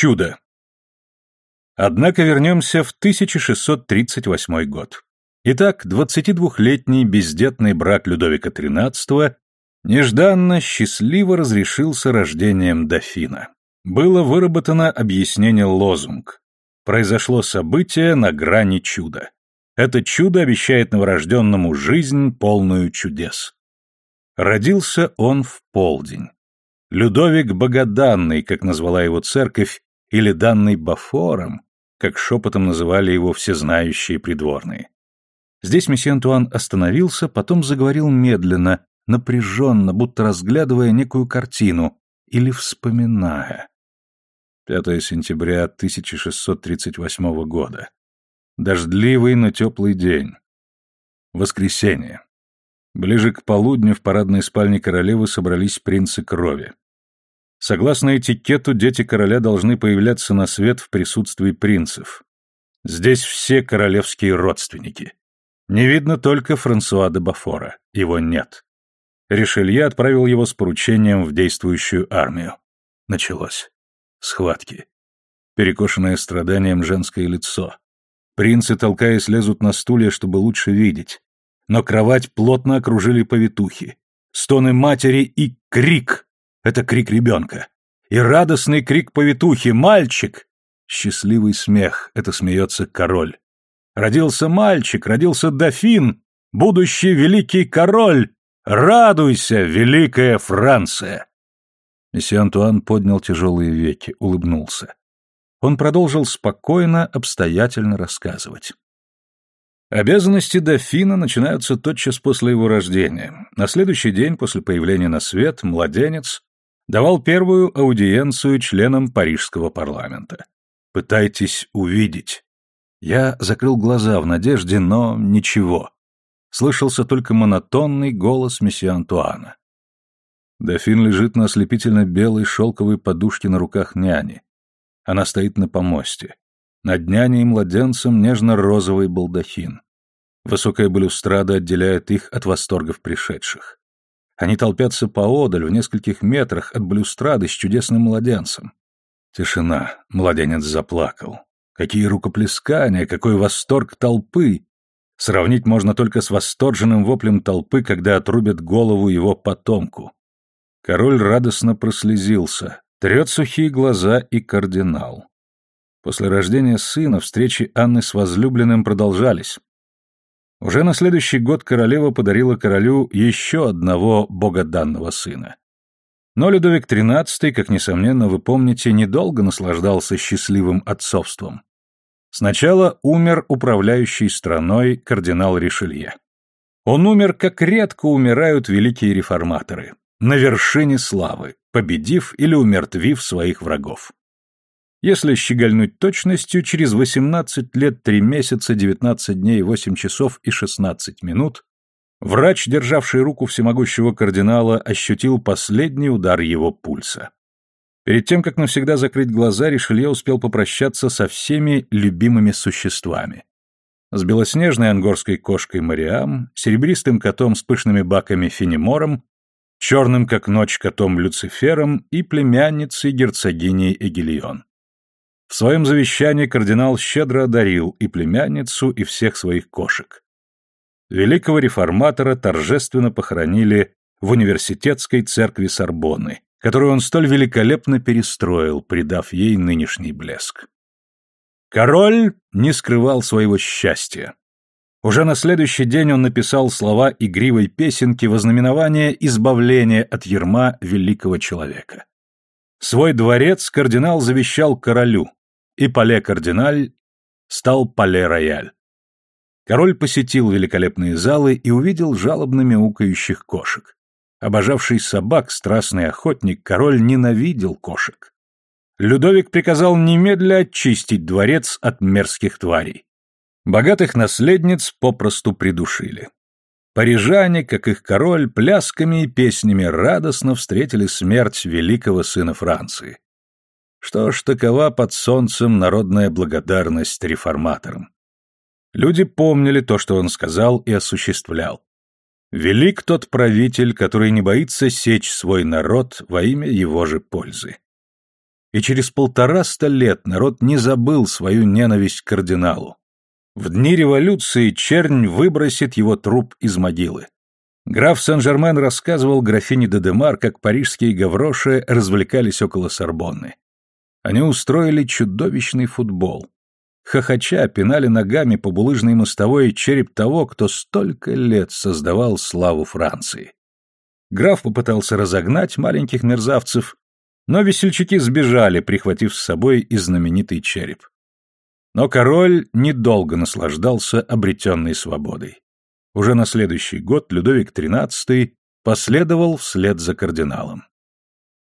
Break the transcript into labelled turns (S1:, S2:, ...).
S1: Чудо. Однако вернемся в 1638 год. Итак, 22-летний бездетный брак Людовика XIII нежданно, счастливо разрешился рождением дофина. Было выработано объяснение лозунг. Произошло событие на грани чуда. Это чудо обещает новорожденному жизнь, полную чудес. Родился он в полдень. Людовик Богоданный, как назвала его церковь, или данный Бафором, как шепотом называли его всезнающие придворные. Здесь месье Антуан остановился, потом заговорил медленно, напряженно, будто разглядывая некую картину или вспоминая. 5 сентября 1638 года. Дождливый, но теплый день. Воскресенье. Ближе к полудню в парадной спальне королевы собрались принцы крови. Согласно этикету, дети короля должны появляться на свет в присутствии принцев. Здесь все королевские родственники. Не видно только Франсуа де Бафора. Его нет. Ришелье отправил его с поручением в действующую армию. Началось. Схватки. Перекошенное страданием женское лицо. Принцы, толкаясь, лезут на стулья, чтобы лучше видеть. Но кровать плотно окружили повитухи. Стоны матери и крик. Это крик ребенка. И радостный крик повитухи «Мальчик!» Счастливый смех — это смеется король. Родился мальчик, родился дофин, будущий великий король. Радуйся, великая Франция! Месье Антуан поднял тяжелые веки, улыбнулся. Он продолжил спокойно, обстоятельно рассказывать. Обязанности дофина начинаются тотчас после его рождения. На следующий день после появления на свет младенец давал первую аудиенцию членам парижского парламента. Пытайтесь увидеть. Я закрыл глаза в надежде, но ничего. Слышался только монотонный голос месье Антуана. Дофин лежит на ослепительно белой шелковой подушке на руках няни. Она стоит на помосте. Над няней и младенцем нежно-розовый балдахин. Высокая балюстрада отделяет их от восторгов пришедших. Они толпятся поодаль, в нескольких метрах от балюстрады с чудесным младенцем. Тишина. Младенец заплакал. Какие рукоплескания, какой восторг толпы! Сравнить можно только с восторженным воплем толпы, когда отрубят голову его потомку. Король радостно прослезился, трет сухие глаза и кардинал. После рождения сына встречи Анны с возлюбленным продолжались. Уже на следующий год королева подарила королю еще одного богоданного сына. Но Людовик XIII, как несомненно вы помните, недолго наслаждался счастливым отцовством. Сначала умер управляющий страной кардинал Ришелье. Он умер, как редко умирают великие реформаторы, на вершине славы, победив или умертвив своих врагов. Если щегольнуть точностью, через 18 лет 3 месяца, 19 дней, 8 часов и 16 минут врач, державший руку всемогущего кардинала, ощутил последний удар его пульса. Перед тем, как навсегда закрыть глаза, Ришелье успел попрощаться со всеми любимыми существами. С белоснежной ангорской кошкой Мариам, серебристым котом с пышными баками Фенемором, черным как ночь котом Люцифером и племянницей герцогиней Эгильон. В своем завещании кардинал щедро одарил и племянницу, и всех своих кошек. Великого реформатора торжественно похоронили в университетской церкви Сорбонны, которую он столь великолепно перестроил, придав ей нынешний блеск. Король не скрывал своего счастья. Уже на следующий день он написал слова игривой песенки во знаменование избавления от ерма великого человека. Свой дворец кардинал завещал королю, и Пале-Кардиналь стал Пале-Рояль. Король посетил великолепные залы и увидел жалобно мяукающих кошек. Обожавший собак, страстный охотник, король ненавидел кошек. Людовик приказал немедля очистить дворец от мерзких тварей. Богатых наследниц попросту придушили. Парижане, как их король, плясками и песнями радостно встретили смерть великого сына Франции. Что ж, такова под солнцем народная благодарность реформаторам. Люди помнили то, что он сказал и осуществлял. Велик тот правитель, который не боится сечь свой народ во имя его же пользы. и через полтораста лет народ не забыл свою ненависть к кардиналу. В дни революции чернь выбросит его труп из могилы. Граф Сен-Жермен рассказывал графине де Демар, как парижские гавроши развлекались около Сорбонны. Они устроили чудовищный футбол. Хохоча пинали ногами по булыжной мостовой череп того, кто столько лет создавал славу Франции. Граф попытался разогнать маленьких мерзавцев, но весельчаки сбежали, прихватив с собой и знаменитый череп. Но король недолго наслаждался обретенной свободой. Уже на следующий год Людовик XIII последовал вслед за кардиналом.